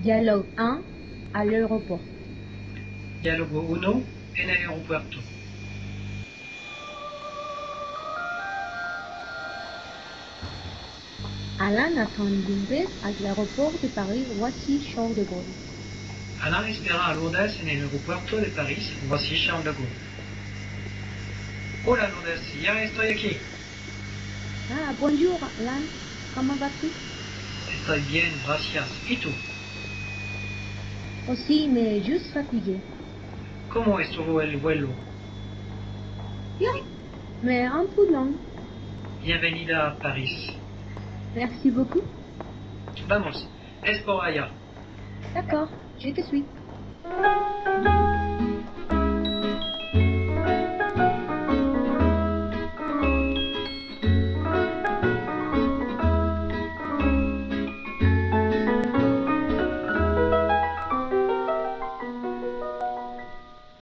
Dialogue 1 à l'aéroport. Diálogo 1 en aeropuerto. Alain attend Lourdes à l'aéroport de Paris Roissy-Charles de Gaulle. Alain espera a Lourdes en el aeropuerto de París, voici Charles de Gaulle. Hola Lourdes, ya estoy aquí. Ah, bonjour Alain, comment vas-tu? Estoy bien, gracias. ¿Y tú? Aussi, mais juste fatigué. ¿Cómo estuvo el vuelo? Bien, mais un peu long. Bienvenida a París. Merci beaucoup. Vamos, es por allá. D'accord, je te suis.